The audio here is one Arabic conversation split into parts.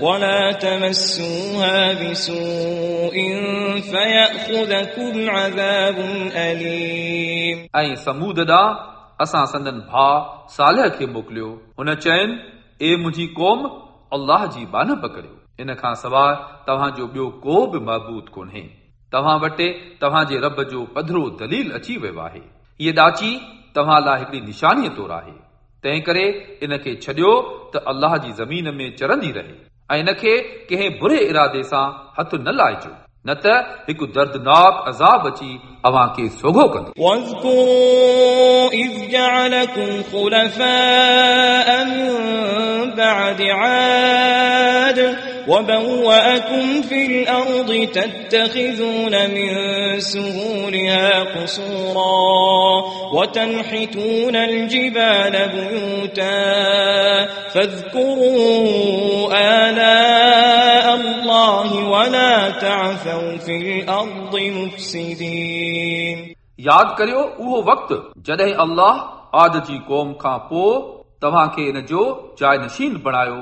ولا تمسوها بسوء فيأخذكم عذاب أليم ऐं समूद ॾांहुं असां संदन भाउ सालह खे मोकिलियो हुन चयनि ए मुंहिंजी क़ौम अल्लाह जी बानप करियो इन खां सवाइ तव्हांजो ॿियो को बि महबूद कोन्हे तव्हां वटि तव्हांजे रब जो पधरो दलील अची वियो आहे हीअ ॾाची तव्हां लाइ हिकिड़ी निशानीअ तौरु आहे तंहिं करे इन खे छॾियो त अल्लाह जी ज़मीन में चरंदी रहे ऐं इन खे कंहिं बुरे इरादे सां हथु न लाइजो न त हिकु दर्दनाक अज़ाब अची अव्हां खे सोघो कंदो واذكروا إذ جعلكم خلفاء من بعد عاد وبوأكم في الأرض تتخذون من سهولها قصورا وتنحتون الجبال بيوتا فاذكروا آلاء الله ولا تعثوا في الأرض مفسدين यादि करियो उहो वक़्तु जॾहिं अल्लाह आद जी क़ौम खां पोइ तव्हां खे इन जो जाइ नशीन बणायो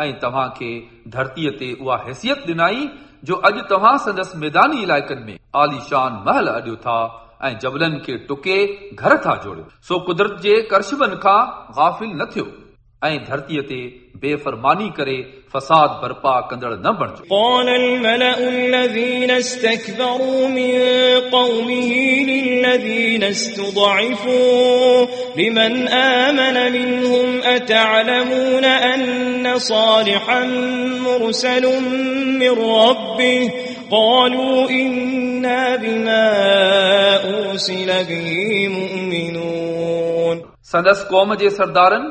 ऐं तव्हां खे धरतीअ ते उहा हैसियत ॾिनाई जो अॼु तव्हां संदसि मैदानी इलाइक़नि में आलीशान महल अॾियो था ऐं जबलनि खे टुके घर था जोड़ियो सो कुदरत जे करशबनि खां गाफ़िल न थियो ऐं धरतीअ ते बेफ़रमानी करे फसाद बर्पा कंदड़ न बणिजो قال الملأ الذين استكبروا من قومه للذين استضعفوا لمن آمن منهم أتعلمون أن صالحا مرسل من ربه قالوا إنا بما أرسل به مؤمنون संदसि क़ौम जे सरदारनि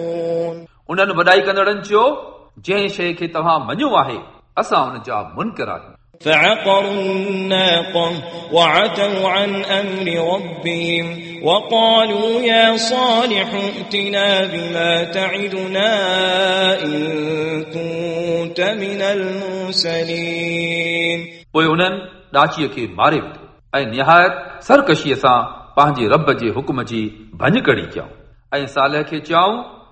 उन्हनि वॾाई कंदड़नि चयो जंहिं शइ खे तव्हां मञियो आहे असां उन जा मुनकर आहियूं فعقروا الناقة وعتوا عن أمر ربهم وقالوا يا صالح ائتنا بما تعدنا إن كنت من المرسلين पोइ उन्हनि ॾाचीअ खे मारे विधो ऐं निहायत सरकशीअ सां पंहिंजे रब जे हुकुम जी भञ कड़ी कयूं ऐं सालह खे चयाऊं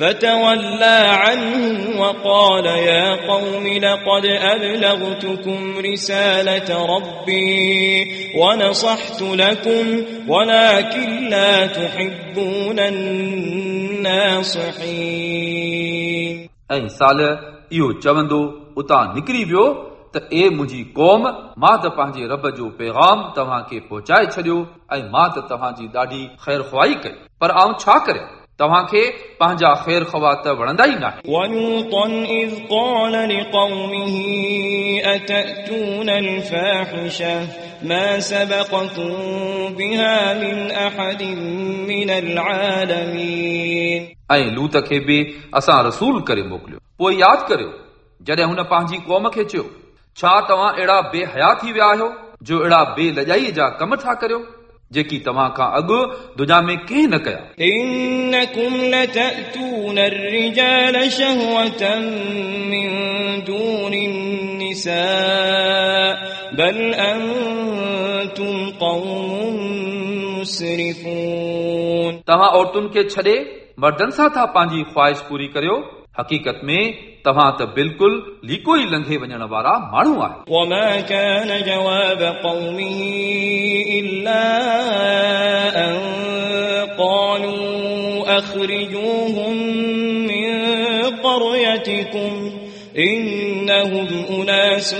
فتولى عنهم وقال يا قوم لقد أبلغتكم رسالة ربي ونصحت لكم ولكن لا تحبون الناصحين ऐं साल इहो चवंदो उतां निकिरी वियो त ए मुंहिंजी क़ौम मां त पंहिंजे रब जो पैगाम तव्हां खे पहुचाए छॾियो ऐं मां त तव्हांजी ॾाढी ख़ैर ख़्वाही कई पर आऊं छा करियां तव्हां खे पंहिंजा ख़ैर ख़वा त वणंदा ई नाहे ولوطا إذ قال لقومه أتأتون الفاحشة ما سبقكم بها من أحد من العالمين ऐं लूत खे बि असां रसूल करे मोकिलियो पोइ यादि करियो जॾहिं हुन पंहिंजी क़ौम खे चयो छा तव्हां अहिड़ा बेहया थी विया आहियो जो अहिड़ा बेलजाईअ जा कम था करियो जेकी तव्हां खां अॻु दुनिया में कंहिं न कया إنكم لتأتون الرجال شهوة من دون النساء بل أنتم قوم مسرفون तव्हां औरतुनि खे छॾे मर्दनि सां था पंहिंजी ख़्वाहिश पूरी करियो हक़ीक़त में तव्हां त बिल्कुलु लीको ई लंघे वञण वारा माण्हू आहियो وما كان جواب قومه قالوا أخرجوهم من قريتكم إنهم أناس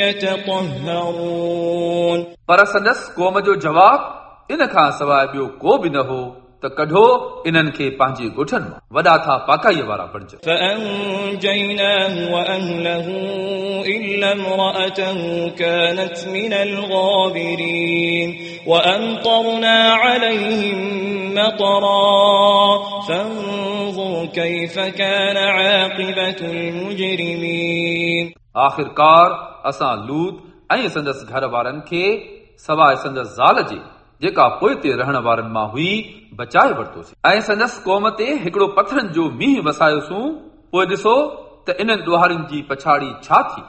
يتطهرون पर संदसि क़ौम जो जवाबु इन खां सवाइ ॿियो को बि न हो त कढो इन्हनि खे पंहिंजे ॻोठनि मां वॾा था पाकाईअ वारा बणिजनि فأنجيناه وأهله إلا امرأته كانت من الغابرين وأمطرنا عليهم مطرا فانظر كيف كان عاقبة المجرمين आख़िरकार असां लूत ऐं संदसि घर वारनि खे सवाइ संदसि ज़ाल जे जेका पोइ ते रहण वारनि मां हुई बचाए वरितोसीं ऐं संदसि क़ौम ते हिकिड़ो पथरनि जो मींहुं वसायोसीं पोइ ॾिसो त इन्हनि ॾोहारियुनि जी पछाड़ी छा थी